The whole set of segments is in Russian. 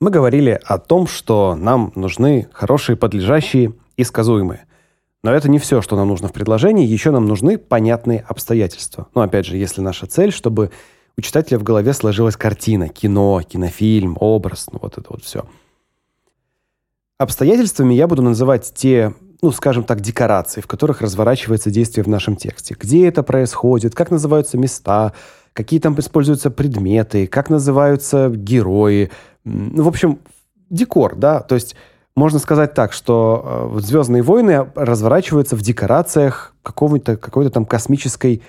Мы говорили о том, что нам нужны хорошие подлежащие и сказуемые. Но это не все, что нам нужно в предложении, еще нам нужны понятные обстоятельства. Но опять же, если наша цель, чтобы у читателя в голове сложилась картина, кино, кинофильм, образ, ну вот это вот все. Обстоятельствами я буду называть те, ну, скажем так, декорации, в которых разворачивается действие в нашем тексте. Где это происходит, как называются места, какие там используются предметы, как называются герои. Ну, в общем, декор, да, то есть можно сказать так, что э, Звездные войны разворачиваются в декорациях какого-то какой-то там космической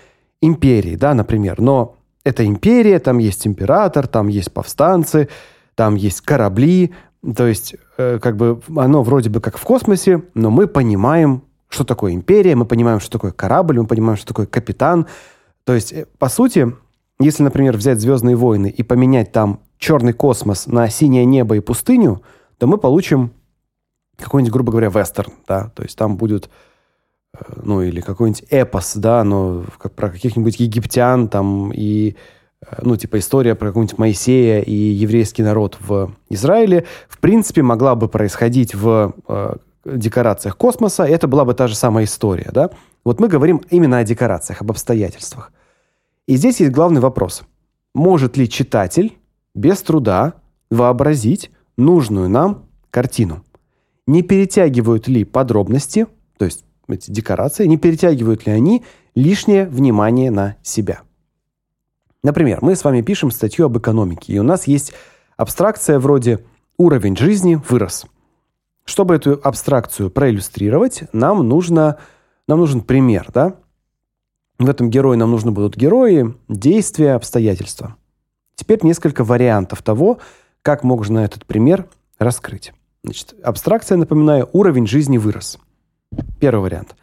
империи, да, например. Но это империя, там есть император, там есть повстанцы, там есть корабли, то есть э, как бы оно вроде бы как в космосе, но мы понимаем, что такое империя, мы понимаем, что такое корабль, мы понимаем, что такое капитан. То есть э, по сути, если, например, взять Звездные войны и поменять там черный космос на синее небо и пустыню, то мы получим какой-нибудь, грубо говоря, вестерн, да, то есть там будет э, ну или какой-нибудь эпос, да, но как про каких-нибудь египтян там и ну типа история про какого-нибудь Моисея и еврейский народ в Израиле, в принципе, могла бы происходить в э, декорациях космоса, это была бы та же самая история, да? Вот мы говорим именно о декорациях, об обстоятельствах. И здесь есть главный вопрос. Может ли читатель без труда вообразить нужную нам картину? не перетягивают ли подробности, то есть эти декорации, не перетягивают ли они лишнее внимание на себя. Например, мы с вами пишем статью об экономике, и у нас есть абстракция вроде уровень жизни вырос. Чтобы эту абстракцию проиллюстрировать, нам нужно нам нужен пример, да? В этом герое нам нужны будут герои, действия, обстоятельства. Теперь несколько вариантов того, как можно этот пример раскрыть. Значит, абстракция, напоминаю, уровень жизни вырос. Первый вариант.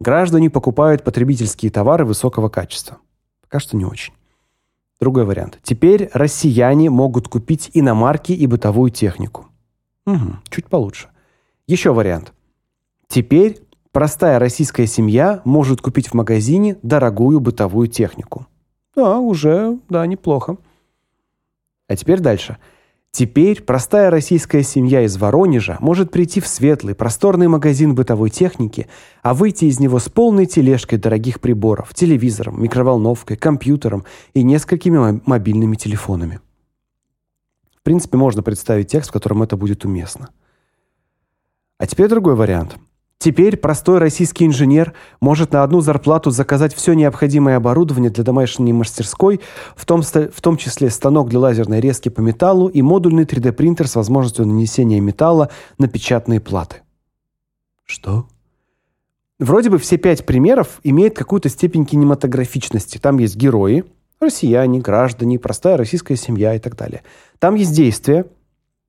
Граждане покупают потребительские товары высокого качества. Пока что не очень. Другой вариант. Теперь россияне могут купить иномарки и бытовую технику. Угу, чуть получше. Еще вариант. Теперь простая российская семья может купить в магазине дорогую бытовую технику. Да, уже, да, неплохо. А теперь дальше. Теперь простая российская семья из Воронежа может прийти в светлый, просторный магазин бытовой техники, а выйти из него с полной тележкой дорогих приборов, телевизором, микроволновкой, компьютером и несколькими мобильными телефонами. В принципе, можно представить текст, в котором это будет уместно. А теперь другой вариант – Теперь простой российский инженер может на одну зарплату заказать все необходимое оборудование для домашней мастерской, в том в том числе станок для лазерной резки по металлу и модульный 3D-принтер с возможностью нанесения металла на печатные платы. Что? Вроде бы все пять примеров имеют какую-то степень кинематографичности. Там есть герои, россияне, граждане, простая российская семья и так далее. Там есть действия,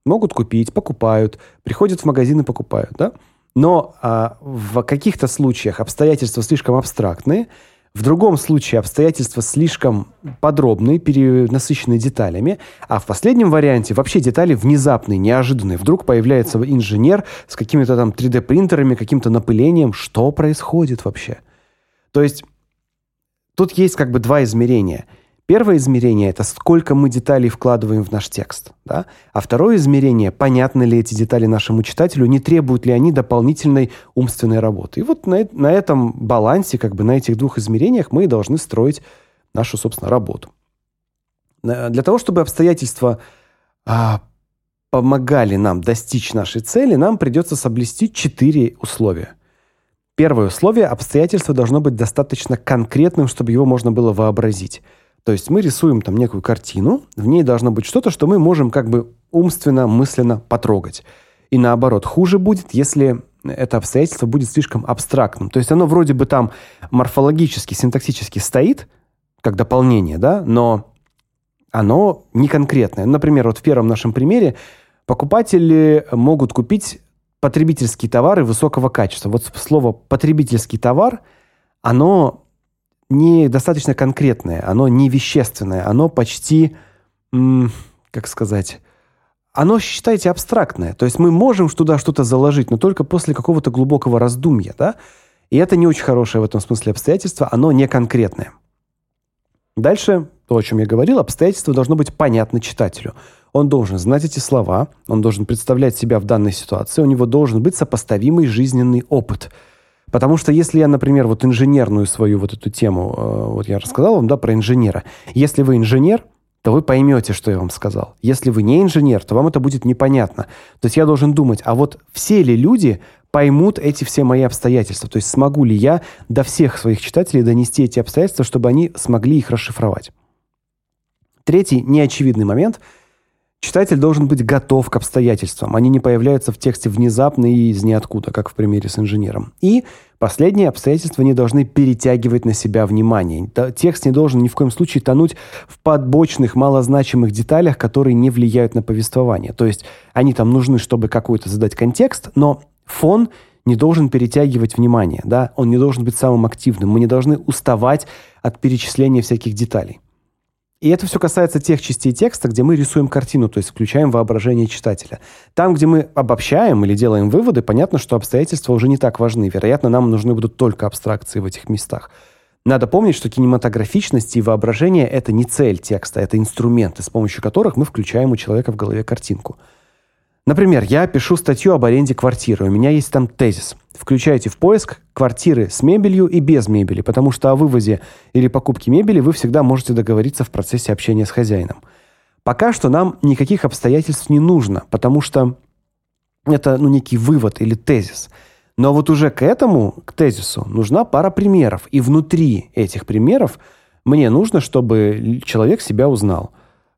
могут купить, покупают, приходят в магазин и покупают, да? Но а, в каких-то случаях обстоятельства слишком абстрактные, в другом случае обстоятельства слишком подробные, перенасыщенные деталями, а в последнем варианте вообще детали внезапные, неожиданные. Вдруг появляется инженер с какими-то там 3D-принтерами, каким-то напылением. Что происходит вообще? То есть тут есть как бы два измерения – Первое измерение это сколько мы деталей вкладываем в наш текст, да? А второе измерение понятны ли эти детали нашему читателю, не требуют ли они дополнительной умственной работы. И вот на на этом балансе, как бы на этих двух измерениях мы и должны строить нашу, собственно, работу. Для того, чтобы обстоятельства а, помогали нам достичь нашей цели, нам придется соблюсти четыре условия. Первое условие обстоятельство должно быть достаточно конкретным, чтобы его можно было вообразить. То есть мы рисуем там некую картину, в ней должно быть что-то, что мы можем как бы умственно, мысленно потрогать. И наоборот, хуже будет, если это обстоятельство будет слишком абстрактным. То есть оно вроде бы там морфологически, синтаксически стоит, как дополнение, да, но оно не конкретное. Например, вот в первом нашем примере покупатели могут купить потребительские товары высокого качества. Вот слово потребительский товар, оно не достаточно конкретное, оно не вещественное, оно почти, как сказать, оно, считайте, абстрактное. То есть мы можем туда что-то заложить, но только после какого-то глубокого раздумья, да? И это не очень хорошее в этом смысле обстоятельство, оно не конкретное. Дальше, то, о чем я говорил, обстоятельство должно быть понятно читателю. Он должен знать эти слова, он должен представлять себя в данной ситуации, у него должен быть сопоставимый жизненный опыт. Потому что если я, например, вот инженерную свою вот эту тему, э, вот я рассказал вам, да, про инженера. Если вы инженер, то вы поймете, что я вам сказал. Если вы не инженер, то вам это будет непонятно. То есть я должен думать, а вот все ли люди поймут эти все мои обстоятельства? То есть смогу ли я до всех своих читателей донести эти обстоятельства, чтобы они смогли их расшифровать? Третий неочевидный момент – Читатель должен быть готов к обстоятельствам. Они не появляются в тексте внезапно и из ниоткуда, как в примере с инженером. И последние обстоятельства не должны перетягивать на себя внимание. Текст не должен ни в коем случае тонуть в подбочных, малозначимых деталях, которые не влияют на повествование. То есть они там нужны, чтобы какой-то задать контекст, но фон не должен перетягивать внимание, да? Он не должен быть самым активным. Мы не должны уставать от перечисления всяких деталей. И это все касается тех частей текста, где мы рисуем картину, то есть включаем воображение читателя. Там, где мы обобщаем или делаем выводы, понятно, что обстоятельства уже не так важны. Вероятно, нам нужны будут только абстракции в этих местах. Надо помнить, что кинематографичность и воображение это не цель текста, это инструменты, с помощью которых мы включаем у человека в голове картинку. Например, я пишу статью об аренде квартиры. У меня есть там тезис. Включайте в поиск квартиры с мебелью и без мебели, потому что о вывозе или покупке мебели вы всегда можете договориться в процессе общения с хозяином. Пока что нам никаких обстоятельств не нужно, потому что это ну некий вывод или тезис. Но вот уже к этому, к тезису, нужна пара примеров, и внутри этих примеров мне нужно, чтобы человек себя узнал.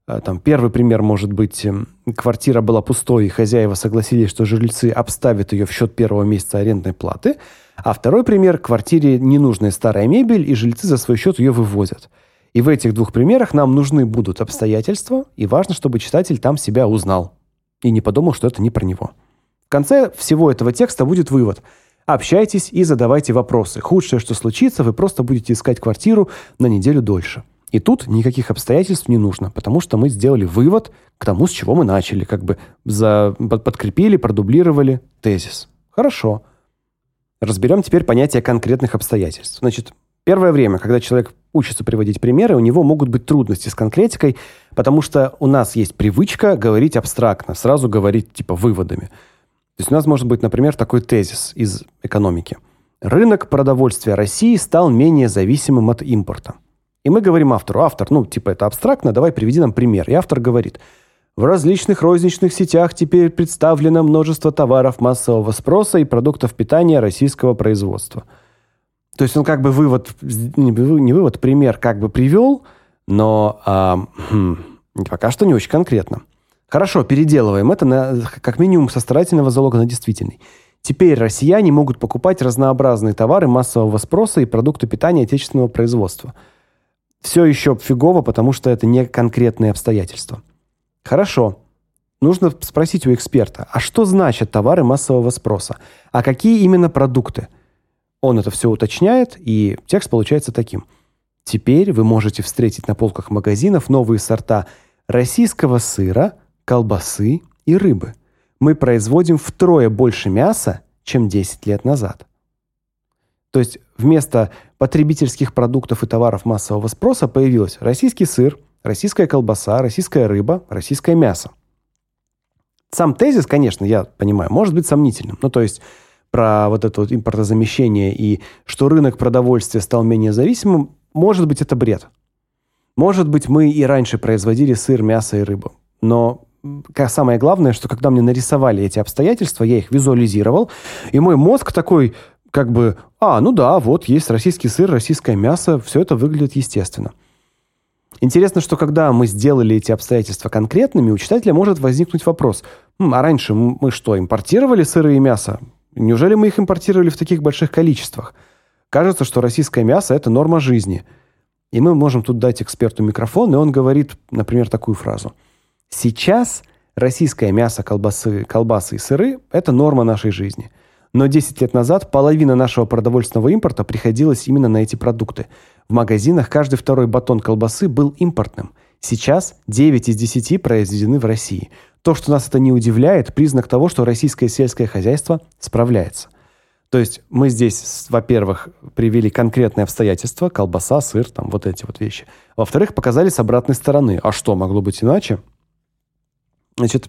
Э, там первый пример может быть эм, квартира была пустой, и хозяева согласились, что жильцы обставят ее в счет первого месяца арендной платы. А второй пример квартире ненужная старая мебель, и жильцы за свой счет ее вывозят. И в этих двух примерах нам нужны будут обстоятельства, и важно, чтобы читатель там себя узнал и не подумал, что это не про него. В конце всего этого текста будет вывод: общайтесь и задавайте вопросы. Худшее, что случится, вы просто будете искать квартиру на неделю дольше. И тут никаких обстоятельств не нужно, потому что мы сделали вывод к тому, с чего мы начали, как бы за подкрепили, продублировали тезис. Хорошо. Разберем теперь понятие конкретных обстоятельств. Значит, первое время, когда человек учится приводить примеры, у него могут быть трудности с конкретикой, потому что у нас есть привычка говорить абстрактно, сразу говорить типа выводами. То есть у нас может быть, например, такой тезис из экономики. Рынок продовольствия России стал менее зависимым от импорта. И мы говорим автору, автор, ну, типа это абстрактно, давай приведи нам пример. И автор говорит: в различных розничных сетях теперь представлено множество товаров массового спроса и продуктов питания российского производства. То есть он как бы вывод не вывод, пример как бы привел, но а, хм, пока что не очень конкретно. Хорошо, переделываем это на как минимум со старательного залога на действительный. Теперь россияне могут покупать разнообразные товары массового спроса и продукты питания отечественного производства – все еще фигово, потому что это не конкретные обстоятельства. Хорошо. Нужно спросить у эксперта, а что значит товары массового спроса? А какие именно продукты? Он это все уточняет, и текст получается таким. Теперь вы можете встретить на полках магазинов новые сорта российского сыра, колбасы и рыбы. Мы производим втрое больше мяса, чем 10 лет назад. То есть вместо потребительских продуктов и товаров массового спроса появилось российский сыр, российская колбаса, российская рыба, российское мясо. Сам тезис, конечно, я понимаю, может быть сомнительным. Ну, то есть про вот это вот импортозамещение и что рынок продовольствия стал менее зависимым, может быть, это бред. Может быть, мы и раньше производили сыр, мясо и рыбу. Но самое главное, что когда мне нарисовали эти обстоятельства, я их визуализировал, и мой мозг такой как бы, а, ну да, вот есть российский сыр, российское мясо, все это выглядит естественно. Интересно, что когда мы сделали эти обстоятельства конкретными, у читателя может возникнуть вопрос: а раньше мы что, импортировали сыры и мясо? Неужели мы их импортировали в таких больших количествах? Кажется, что российское мясо это норма жизни. И мы можем тут дать эксперту микрофон, и он говорит, например, такую фразу: "Сейчас российское мясо, колбасы, колбасы и сыры это норма нашей жизни". Но 10 лет назад половина нашего продовольственного импорта приходилась именно на эти продукты. В магазинах каждый второй батон колбасы был импортным. Сейчас 9 из 10 произведены в России. То, что нас это не удивляет, признак того, что российское сельское хозяйство справляется. То есть мы здесь, во-первых, привели конкретные обстоятельства, колбаса, сыр, там вот эти вот вещи. Во-вторых, показали с обратной стороны. А что, могло быть иначе? Значит,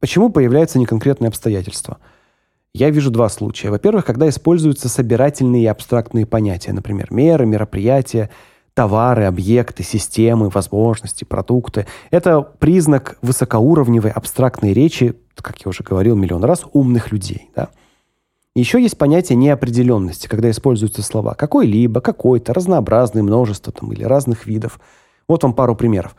почему появляются неконкретные обстоятельства? Я вижу два случая. Во-первых, когда используются собирательные и абстрактные понятия, например, меры, мероприятия, товары, объекты, системы, возможности, продукты. Это признак высокоуровневой абстрактной речи, как я уже говорил миллион раз, умных людей, да? Еще есть понятие неопределенности, когда используются слова какой-либо, какой-то, разнообразный, множество там или разных видов. Вот вам пару примеров.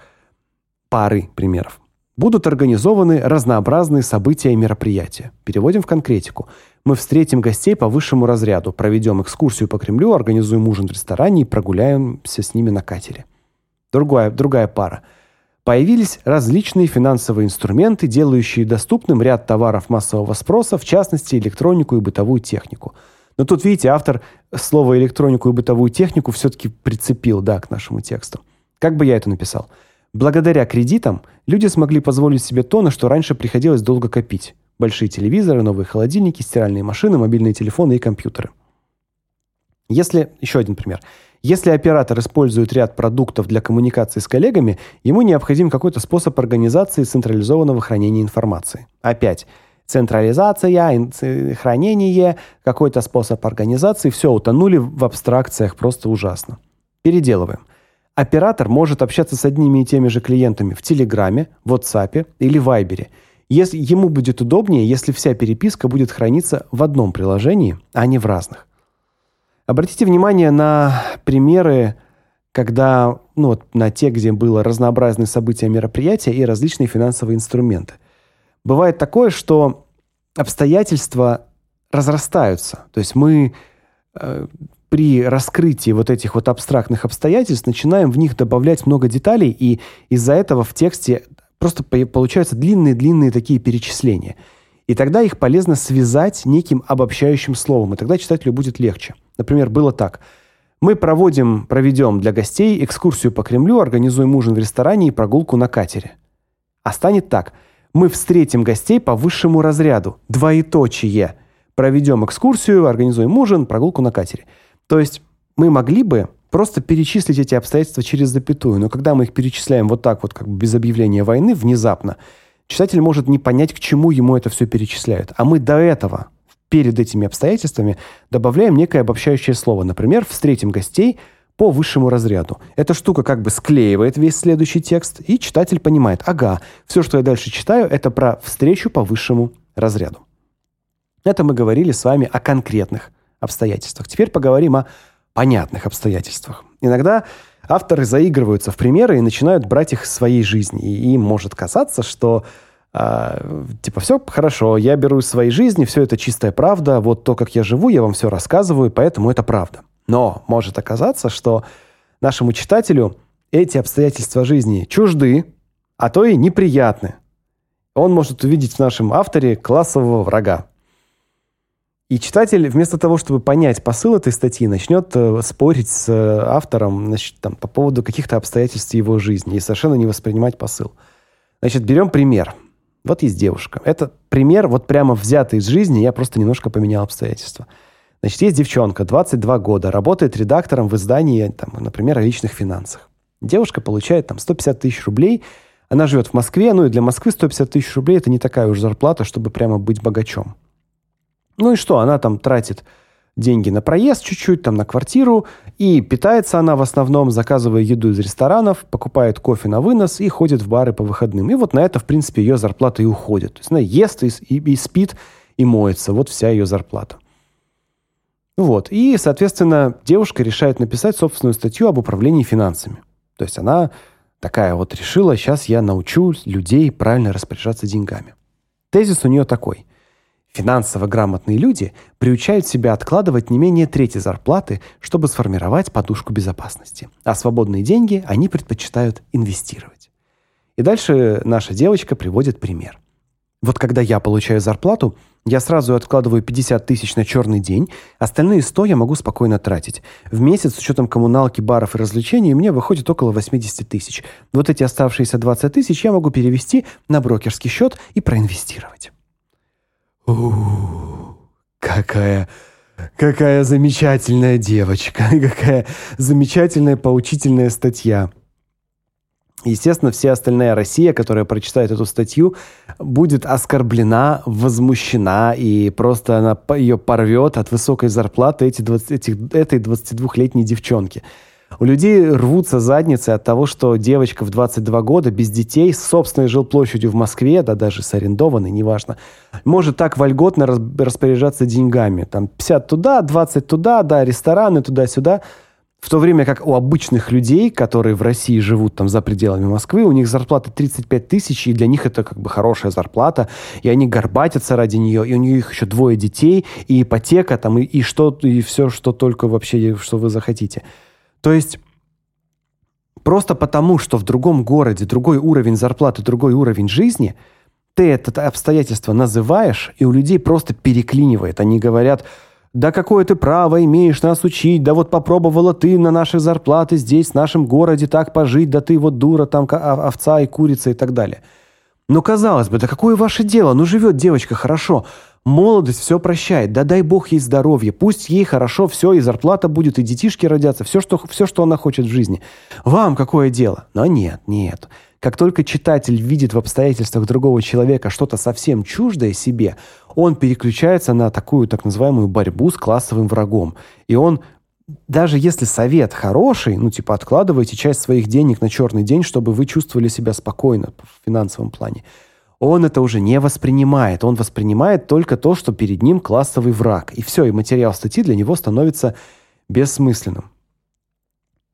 Пары примеров. Будут организованы разнообразные события и мероприятия. Переводим в конкретику. Мы встретим гостей по высшему разряду, проведем экскурсию по Кремлю, организуем ужин в ресторане и прогуляемся с ними на катере. Другая другая пара. Появились различные финансовые инструменты, делающие доступным ряд товаров массового спроса, в частности, электронику и бытовую технику. Но тут, видите, автор слово электронику и бытовую технику все таки прицепил, да, к нашему тексту. Как бы я это написал? Благодаря кредитам люди смогли позволить себе то, на что раньше приходилось долго копить большие телевизоры, новые холодильники, стиральные машины, мобильные телефоны и компьютеры. Если еще один пример. Если оператор использует ряд продуктов для коммуникации с коллегами, ему необходим какой-то способ организации централизованного хранения информации. Опять централизация, хранение, какой-то способ организации, все утонули в абстракциях просто ужасно. Переделываем. Оператор может общаться с одними и теми же клиентами в Телеграме, WhatsApp или Вайбере – если ему будет удобнее, если вся переписка будет храниться в одном приложении, а не в разных. Обратите внимание на примеры, когда, ну вот на те, где было разнообразные события, мероприятия и различные финансовые инструменты. Бывает такое, что обстоятельства разрастаются. То есть мы э, при раскрытии вот этих вот абстрактных обстоятельств начинаем в них добавлять много деталей, и из-за этого в тексте просто получаются длинные-длинные такие перечисления. И тогда их полезно связать неким обобщающим словом, и тогда читателю будет легче. Например, было так: мы проводим, проведем для гостей экскурсию по Кремлю, организуем ужин в ресторане и прогулку на катере. А станет так: мы встретим гостей по высшему разряду. Двоеточие. Проведем экскурсию, организуем ужин, прогулку на катере. То есть мы могли бы просто перечислить эти обстоятельства через запятую. Но когда мы их перечисляем вот так вот, как бы без объявления войны, внезапно, читатель может не понять, к чему ему это все перечисляют. А мы до этого, перед этими обстоятельствами, добавляем некое обобщающее слово. Например, встретим гостей по высшему разряду. Эта штука как бы склеивает весь следующий текст, и читатель понимает: ага, все, что я дальше читаю, это про встречу по высшему разряду. Это мы говорили с вами о конкретных обстоятельствах. Теперь поговорим о понятных обстоятельствах. Иногда авторы заигрываются в примеры и начинают брать их из своей жизни. И им может казаться, что э, типа все хорошо, я беру из своей жизни, все это чистая правда, вот то, как я живу, я вам все рассказываю, поэтому это правда. Но может оказаться, что нашему читателю эти обстоятельства жизни чужды, а то и неприятны. Он может увидеть в нашем авторе классового врага. И читатель вместо того, чтобы понять посыл этой статьи, начнет э, спорить с э, автором, значит, там по поводу каких-то обстоятельств его жизни и совершенно не воспринимать посыл. Значит, берем пример. Вот есть девушка. Это пример вот прямо взятый из жизни, я просто немножко поменял обстоятельства. Значит, есть девчонка, 22 года, работает редактором в издании, там, например, о личных финансах. Девушка получает там 150 тысяч рублей, она живет в Москве, ну и для Москвы 150 тысяч рублей это не такая уж зарплата, чтобы прямо быть богачом. Ну и что, она там тратит деньги на проезд чуть-чуть, там на квартиру, и питается она в основном, заказывая еду из ресторанов, покупает кофе на вынос и ходит в бары по выходным. И вот на это, в принципе, ее зарплата и уходит. То есть она ест и, и, и спит, и моется. Вот вся ее зарплата. Вот. И, соответственно, девушка решает написать собственную статью об управлении финансами. То есть она такая вот решила, сейчас я научу людей правильно распоряжаться деньгами. Тезис у нее такой: Финансово грамотные люди приучают себя откладывать не менее трети зарплаты, чтобы сформировать подушку безопасности. А свободные деньги они предпочитают инвестировать. И дальше наша девочка приводит пример. Вот когда я получаю зарплату, я сразу откладываю 50 тысяч на черный день, остальные 100 я могу спокойно тратить. В месяц с учетом коммуналки, баров и развлечений мне выходит около 80 тысяч. Вот эти оставшиеся 20 тысяч я могу перевести на брокерский счет и проинвестировать. Какая какая замечательная девочка, какая замечательная поучительная статья. Естественно, вся остальная Россия, которая прочитает эту статью, будет оскорблена, возмущена, и просто она ее порвет от высокой зарплаты эти 20, этих, этой 22-летней девчонки. У людей рвутся задницы от того, что девочка в 22 года без детей с собственной жилплощадью в Москве, да даже с арендованной, неважно, может так вольготно распоряжаться деньгами. Там 50 туда, 20 туда, да, рестораны туда-сюда – в то время как у обычных людей, которые в России живут там за пределами Москвы, у них зарплата 35 тысяч, и для них это как бы хорошая зарплата, и они горбатятся ради нее, и у них еще двое детей, и ипотека там, и, и что, и все, что только вообще, что вы захотите. То есть просто потому, что в другом городе другой уровень зарплаты, другой уровень жизни, ты это обстоятельство называешь, и у людей просто переклинивает. Они говорят – да какое ты право имеешь нас учить? Да вот попробовала ты на наши зарплаты здесь, в нашем городе так пожить, да ты вот дура, там овца и курица и так далее. Но казалось бы, да какое ваше дело? Ну живет девочка хорошо. Молодость все прощает. Да дай бог ей здоровье. Пусть ей хорошо все, и зарплата будет, и детишки родятся. Все, что, все, что она хочет в жизни. Вам какое дело? Но нет, нет. Как только читатель видит в обстоятельствах другого человека что-то совсем чуждое себе, он переключается на такую так называемую борьбу с классовым врагом. И он даже если совет хороший, ну типа откладывайте часть своих денег на черный день, чтобы вы чувствовали себя спокойно в финансовом плане. Он это уже не воспринимает. Он воспринимает только то, что перед ним классовый враг. И все, и материал статьи для него становится бессмысленным.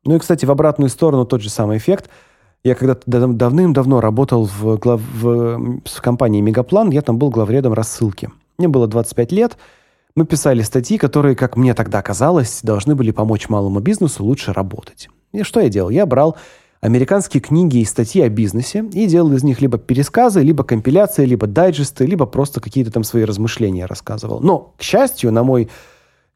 Ну и, кстати, в обратную сторону тот же самый эффект – я когда-то давным-давно работал в, глав... в, в компании Мегаплан, я там был главредом рассылки. Мне было 25 лет. Мы писали статьи, которые, как мне тогда казалось, должны были помочь малому бизнесу лучше работать. И что я делал? Я брал американские книги и статьи о бизнесе и делал из них либо пересказы, либо компиляции, либо дайджесты, либо просто какие-то там свои размышления рассказывал. Но, к счастью, на мой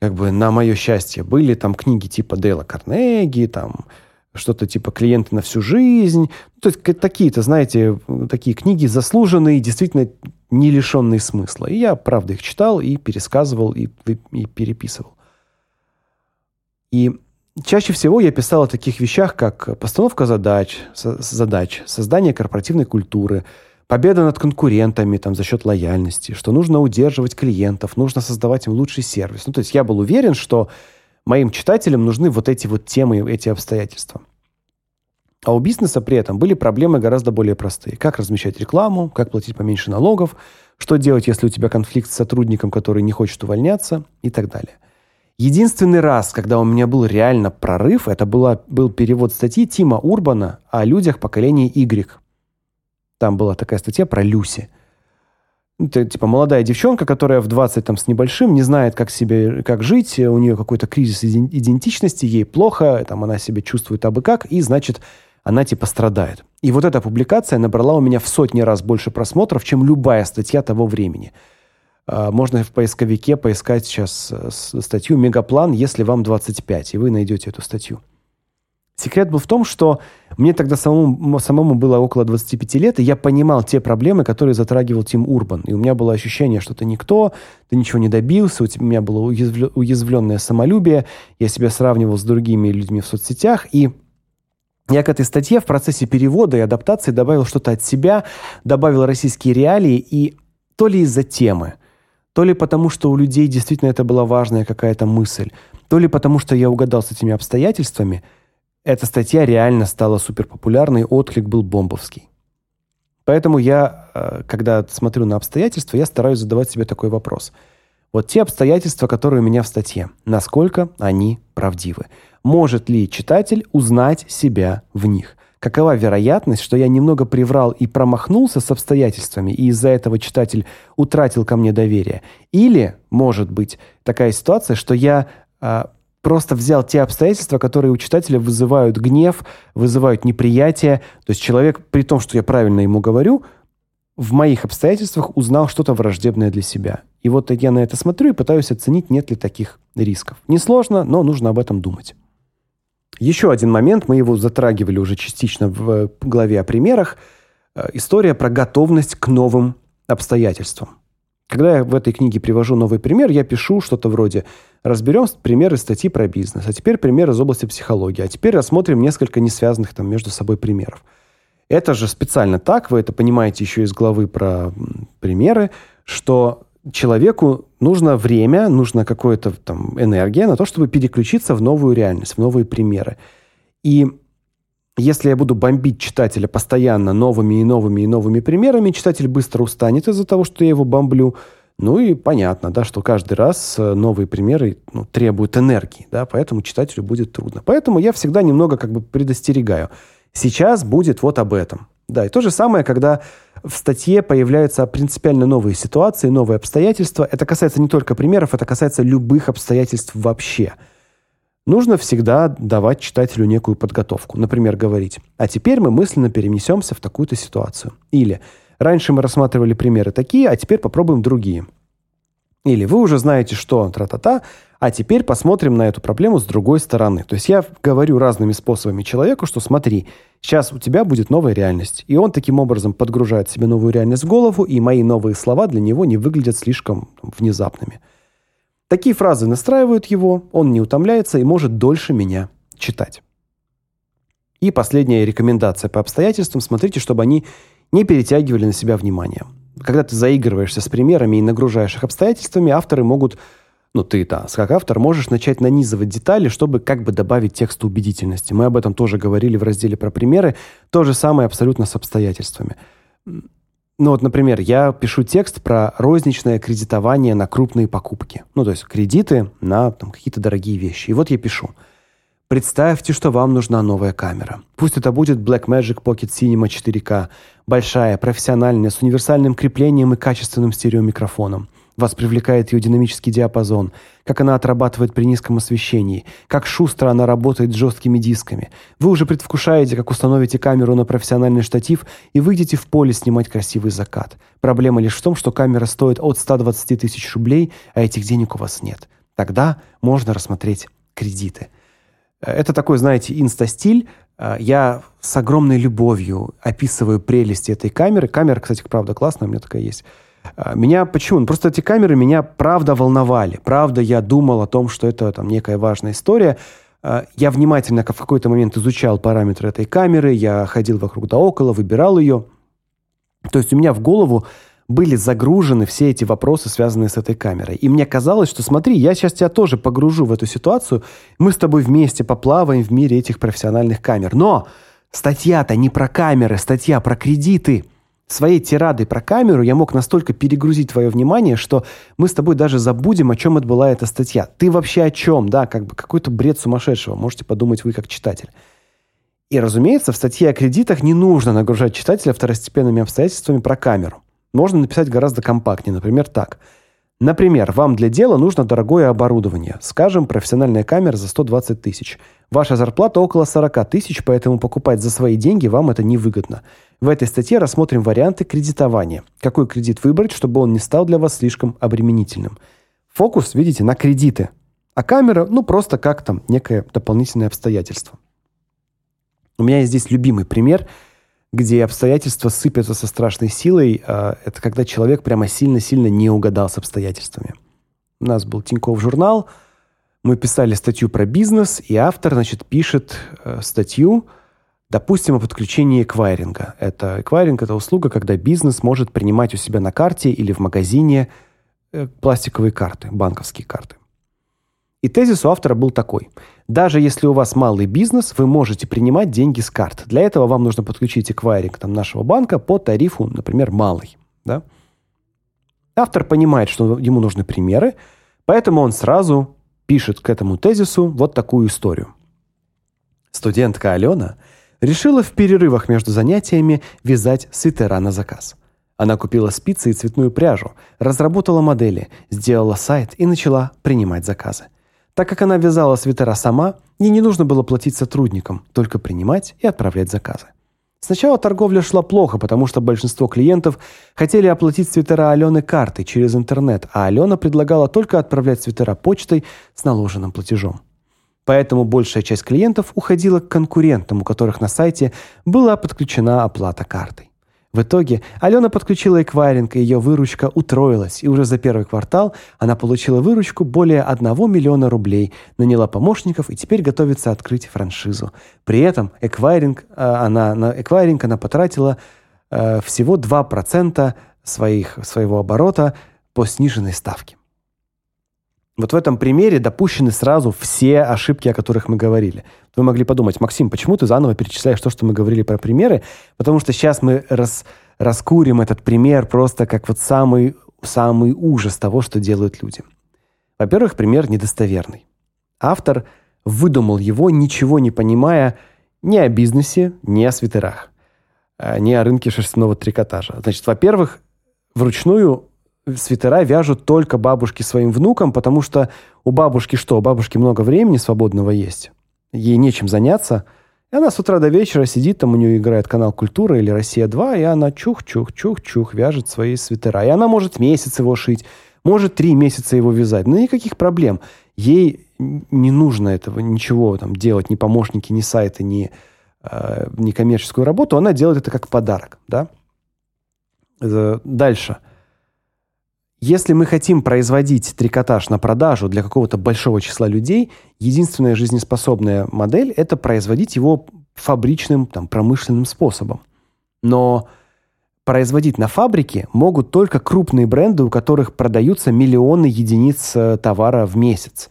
как бы на мое счастье, были там книги типа Дейла Карнеги, там что-то типа «Клиенты на всю жизнь». То есть такие-то, знаете, такие книги заслуженные, действительно не лишенные смысла. И я, правда, их читал и пересказывал, и, и переписывал. И чаще всего я писал о таких вещах, как постановка задач, задач создание корпоративной культуры, победа над конкурентами там, за счет лояльности, что нужно удерживать клиентов, нужно создавать им лучший сервис. Ну, то есть я был уверен, что моим читателям нужны вот эти вот темы, эти обстоятельства. А у бизнеса при этом были проблемы гораздо более простые. Как размещать рекламу, как платить поменьше налогов, что делать, если у тебя конфликт с сотрудником, который не хочет увольняться и так далее. Единственный раз, когда у меня был реально прорыв, это была, был перевод статьи Тима Урбана о людях поколения Y. Там была такая статья про Люси – это, типа молодая девчонка, которая в 20 там с небольшим не знает, как себе, как жить, у нее какой-то кризис идентичности, ей плохо, там она себя чувствует абы как, и значит, она типа страдает. И вот эта публикация набрала у меня в сотни раз больше просмотров, чем любая статья того времени. А, можно в поисковике поискать сейчас э, статью «Мегаплан, если вам 25», и вы найдете эту статью. Секрет был в том, что мне тогда самому, самому было около 25 лет, и я понимал те проблемы, которые затрагивал Тим Урбан. И у меня было ощущение, что ты никто, ты ничего не добился, у меня было уязвленное самолюбие, я себя сравнивал с другими людьми в соцсетях, и я к этой статье в процессе перевода и адаптации добавил что-то от себя, добавил российские реалии, и то ли из-за темы, то ли потому, что у людей действительно это была важная какая-то мысль, то ли потому, что я угадал с этими обстоятельствами – эта статья реально стала суперпопулярной, отклик был бомбовский. Поэтому я, э, когда смотрю на обстоятельства, я стараюсь задавать себе такой вопрос. Вот те обстоятельства, которые у меня в статье, насколько они правдивы? Может ли читатель узнать себя в них? Какова вероятность, что я немного приврал и промахнулся с обстоятельствами, и из-за этого читатель утратил ко мне доверие? Или, может быть, такая ситуация, что я а, просто взял те обстоятельства, которые у читателя вызывают гнев, вызывают неприятие. То есть человек, при том, что я правильно ему говорю, в моих обстоятельствах узнал что-то враждебное для себя. И вот я на это смотрю и пытаюсь оценить, нет ли таких рисков. Несложно, но нужно об этом думать. Еще один момент, мы его затрагивали уже частично в главе о примерах. Э, история про готовность к новым обстоятельствам. Когда я в этой книге привожу новый пример, я пишу что-то вроде «Разберем примеры статьи про бизнес, а теперь пример из области психологии, а теперь рассмотрим несколько несвязанных там между собой примеров». Это же специально так, вы это понимаете еще из главы про примеры, что человеку нужно время, нужно какое-то там энергия на то, чтобы переключиться в новую реальность, в новые примеры. И если я буду бомбить читателя постоянно новыми и новыми и новыми примерами, читатель быстро устанет из-за того, что я его бомблю. Ну и понятно, да, что каждый раз э, новые примеры ну, требуют энергии, да, поэтому читателю будет трудно. Поэтому я всегда немного как бы предостерегаю. Сейчас будет вот об этом. Да, и то же самое, когда в статье появляются принципиально новые ситуации, новые обстоятельства. Это касается не только примеров, это касается любых обстоятельств вообще. Нужно всегда давать читателю некую подготовку. Например, говорить: "А теперь мы мысленно перенесемся в такую-то ситуацию". Или Раньше мы рассматривали примеры такие, а теперь попробуем другие. Или вы уже знаете, что тра-та-та, а теперь посмотрим на эту проблему с другой стороны. То есть я говорю разными способами человеку, что смотри, сейчас у тебя будет новая реальность. И он таким образом подгружает себе новую реальность в голову, и мои новые слова для него не выглядят слишком внезапными. Такие фразы настраивают его, он не утомляется и может дольше меня читать. И последняя рекомендация по обстоятельствам: смотрите, чтобы они не перетягивали на себя внимание. Когда ты заигрываешься с примерами и нагружаешь их обстоятельствами, авторы могут ну ты да, как автор можешь начать нанизывать детали, чтобы как бы добавить тексту убедительности. Мы об этом тоже говорили в разделе про примеры. То же самое абсолютно с обстоятельствами. Ну вот, например, я пишу текст про розничное кредитование на крупные покупки. Ну, то есть кредиты на там какие-то дорогие вещи. И вот я пишу: Представьте, что вам нужна новая камера. Пусть это будет Blackmagic Pocket Cinema 4K, большая, профессиональная, с универсальным креплением и качественным стереомикрофоном. Вас привлекает ее динамический диапазон, как она отрабатывает при низком освещении, как шустро она работает с жесткими дисками. Вы уже предвкушаете, как установите камеру на профессиональный штатив и выйдете в поле снимать красивый закат. Проблема лишь в том, что камера стоит от 120 тысяч рублей, а этих денег у вас нет. Тогда можно рассмотреть кредиты. Это такой, знаете, инста-стиль. А, я с огромной любовью описываю прелести этой камеры. Камера, кстати, правда классная, у меня такая есть. А, меня почему? Ну, просто эти камеры меня правда волновали. Правда, я думал о том, что это там некая важная история. А, я внимательно в какой-то момент изучал параметры этой камеры, я ходил вокруг да около, выбирал ее. То есть у меня в голову были загружены все эти вопросы, связанные с этой камерой. И мне казалось, что смотри, я сейчас тебя тоже погружу в эту ситуацию, мы с тобой вместе поплаваем в мире этих профессиональных камер. Но статья-то не про камеры, статья про кредиты. Своей тирадой про камеру я мог настолько перегрузить твое внимание, что мы с тобой даже забудем, о чем это была эта статья. Ты вообще о чем, да, как бы какой-то бред сумасшедшего, можете подумать вы как читатель. И, разумеется, в статье о кредитах не нужно нагружать читателя второстепенными обстоятельствами про камеру можно написать гораздо компактнее. Например, так. Например, вам для дела нужно дорогое оборудование. Скажем, профессиональная камера за 120 тысяч. Ваша зарплата около 40 тысяч, поэтому покупать за свои деньги вам это невыгодно. В этой статье рассмотрим варианты кредитования. Какой кредит выбрать, чтобы он не стал для вас слишком обременительным. Фокус, видите, на кредиты. А камера, ну, просто как там, некое дополнительное обстоятельство. У меня есть здесь любимый пример – где обстоятельства сыпятся со страшной силой, а, это когда человек прямо сильно-сильно не угадал с обстоятельствами. У нас был Тинькофф журнал, мы писали статью про бизнес, и автор, значит, пишет э, статью, допустим, о подключении эквайринга. Это эквайринг это услуга, когда бизнес может принимать у себя на карте или в магазине э, пластиковые карты, банковские карты. И тезис у автора был такой: даже если у вас малый бизнес, вы можете принимать деньги с карт. Для этого вам нужно подключить эквайринг там нашего банка по тарифу, например, малый, да? Автор понимает, что ему нужны примеры, поэтому он сразу пишет к этому тезису вот такую историю. Студентка Алена решила в перерывах между занятиями вязать свитера на заказ. Она купила спицы и цветную пряжу, разработала модели, сделала сайт и начала принимать заказы. Так как она вязала свитера сама, ей не нужно было платить сотрудникам, только принимать и отправлять заказы. Сначала торговля шла плохо, потому что большинство клиентов хотели оплатить свитера Алены картой через интернет, а Алена предлагала только отправлять свитера почтой с наложенным платежом. Поэтому большая часть клиентов уходила к конкурентам, у которых на сайте была подключена оплата картой. В итоге Алена подключила эквайринг, и ее выручка утроилась, и уже за первый квартал она получила выручку более 1 миллиона рублей, наняла помощников и теперь готовится открыть франшизу. При этом эквайринг, э, она, на эквайринг она потратила э, всего 2% своих, своего оборота по сниженной ставке. Вот в этом примере допущены сразу все ошибки, о которых мы говорили. Вы могли подумать, Максим, почему ты заново перечисляешь то, что мы говорили про примеры? Потому что сейчас мы рас, раскурим этот пример просто как вот самый, самый ужас того, что делают люди. Во-первых, пример недостоверный. Автор выдумал его, ничего не понимая ни о бизнесе, ни о свитерах, а, ни о рынке шерстяного трикотажа. Значит, во-первых, вручную свитера вяжут только бабушки своим внукам, потому что у бабушки что? Бабушки много времени свободного есть. Ей нечем заняться. И она с утра до вечера сидит, там у нее играет канал «Культура» или «Россия-2», и она чух-чух-чух-чух вяжет свои свитера. И она может месяц его шить, может три месяца его вязать. Но никаких проблем. Ей не нужно этого ничего там делать, ни помощники, ни сайты, ни, э, ни коммерческую работу. Она делает это как подарок. Да? Дальше. Дальше. Если мы хотим производить трикотаж на продажу для какого-то большого числа людей, единственная жизнеспособная модель это производить его фабричным, там, промышленным способом. Но производить на фабрике могут только крупные бренды, у которых продаются миллионы единиц э, товара в месяц.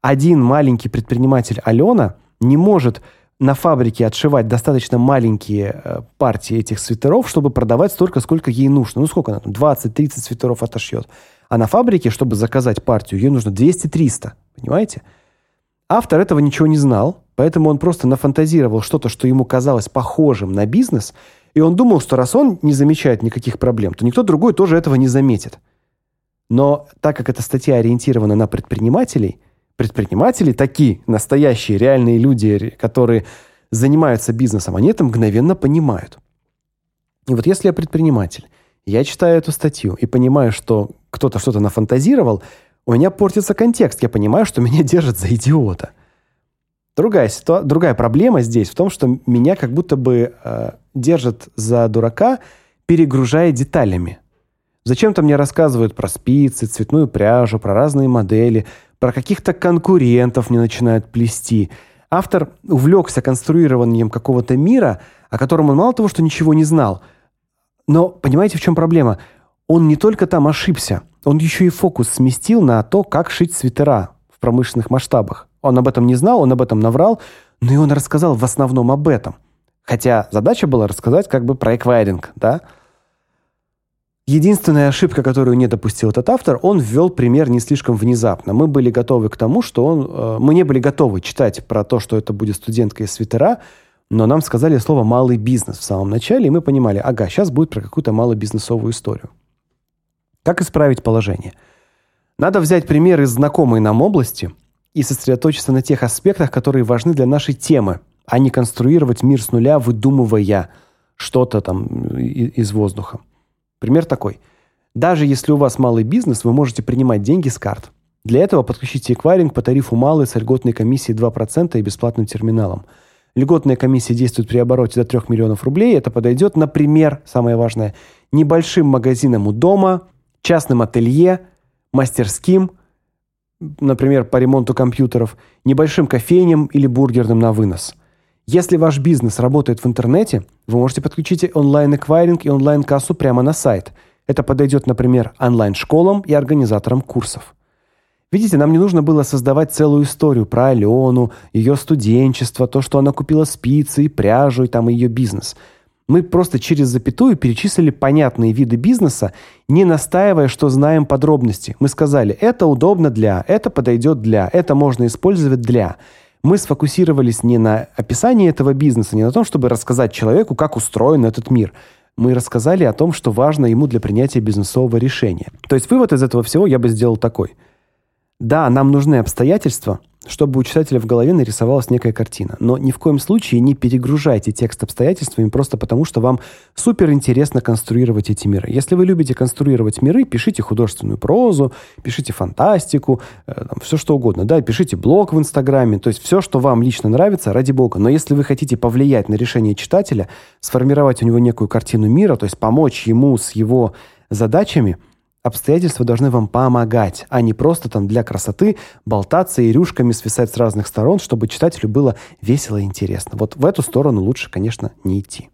Один маленький предприниматель Алена не может на фабрике отшивать достаточно маленькие э, партии этих свитеров, чтобы продавать столько, сколько ей нужно. Ну, сколько она там? 20-30 свитеров отошьет. А на фабрике, чтобы заказать партию, ей нужно 200-300. Понимаете? Автор этого ничего не знал, поэтому он просто нафантазировал что-то, что ему казалось похожим на бизнес, и он думал, что раз он не замечает никаких проблем, то никто другой тоже этого не заметит. Но так как эта статья ориентирована на предпринимателей – предприниматели такие, настоящие, реальные люди, которые занимаются бизнесом, они это мгновенно понимают. И вот если я предприниматель, я читаю эту статью и понимаю, что кто-то что-то нафантазировал, у меня портится контекст. Я понимаю, что меня держат за идиота. Другая ситуация, другая проблема здесь в том, что меня как будто бы э, держат за дурака, перегружая деталями. Зачем-то мне рассказывают про спицы, цветную пряжу, про разные модели, про каких-то конкурентов не начинают плести. Автор увлекся конструированием какого-то мира, о котором он мало того, что ничего не знал. Но понимаете, в чем проблема? Он не только там ошибся, он еще и фокус сместил на то, как шить свитера в промышленных масштабах. Он об этом не знал, он об этом наврал, но и он рассказал в основном об этом. Хотя задача была рассказать как бы про эквайринг, да? Единственная ошибка, которую не допустил этот автор, он ввел пример не слишком внезапно. Мы были готовы к тому, что он э, мы не были готовы читать про то, что это будет студентка из свитера, но нам сказали слово малый бизнес в самом начале, и мы понимали: ага, сейчас будет про какую-то малобизнесовую историю. Как исправить положение? Надо взять пример из знакомой нам области и сосредоточиться на тех аспектах, которые важны для нашей темы, а не конструировать мир с нуля, выдумывая что-то там из воздуха. Пример такой. Даже если у вас малый бизнес, вы можете принимать деньги с карт. Для этого подключите эквайринг по тарифу малый с льготной комиссией 2% и бесплатным терминалом. Льготная комиссия действует при обороте до 3 миллионов рублей. Это подойдет, например, самое важное, небольшим магазинам у дома, частным ателье, мастерским, например, по ремонту компьютеров, небольшим кофейням или бургерным на вынос – если ваш бизнес работает в интернете, вы можете подключить онлайн-эквайринг и онлайн-кассу прямо на сайт. Это подойдет, например, онлайн-школам и организаторам курсов. Видите, нам не нужно было создавать целую историю про Алену, ее студенчество, то, что она купила спицы и пряжу, и там ее бизнес. Мы просто через запятую перечислили понятные виды бизнеса, не настаивая, что знаем подробности. Мы сказали: "Это удобно для, это подойдет для, это можно использовать для" мы сфокусировались не на описании этого бизнеса, не на том, чтобы рассказать человеку, как устроен этот мир. Мы рассказали о том, что важно ему для принятия бизнесового решения. То есть вывод из этого всего я бы сделал такой: да, нам нужны обстоятельства, чтобы у читателя в голове нарисовалась некая картина. Но ни в коем случае не перегружайте текст обстоятельствами просто потому, что вам супер интересно конструировать эти миры. Если вы любите конструировать миры, пишите художественную прозу, пишите фантастику, э, там, все что угодно, да, пишите блог в Инстаграме, то есть все, что вам лично нравится, ради бога. Но если вы хотите повлиять на решение читателя, сформировать у него некую картину мира, то есть помочь ему с его задачами – Обстоятельства должны вам помогать, а не просто там для красоты болтаться и рюшками свисать с разных сторон, чтобы читателю было весело и интересно. Вот в эту сторону лучше, конечно, не идти.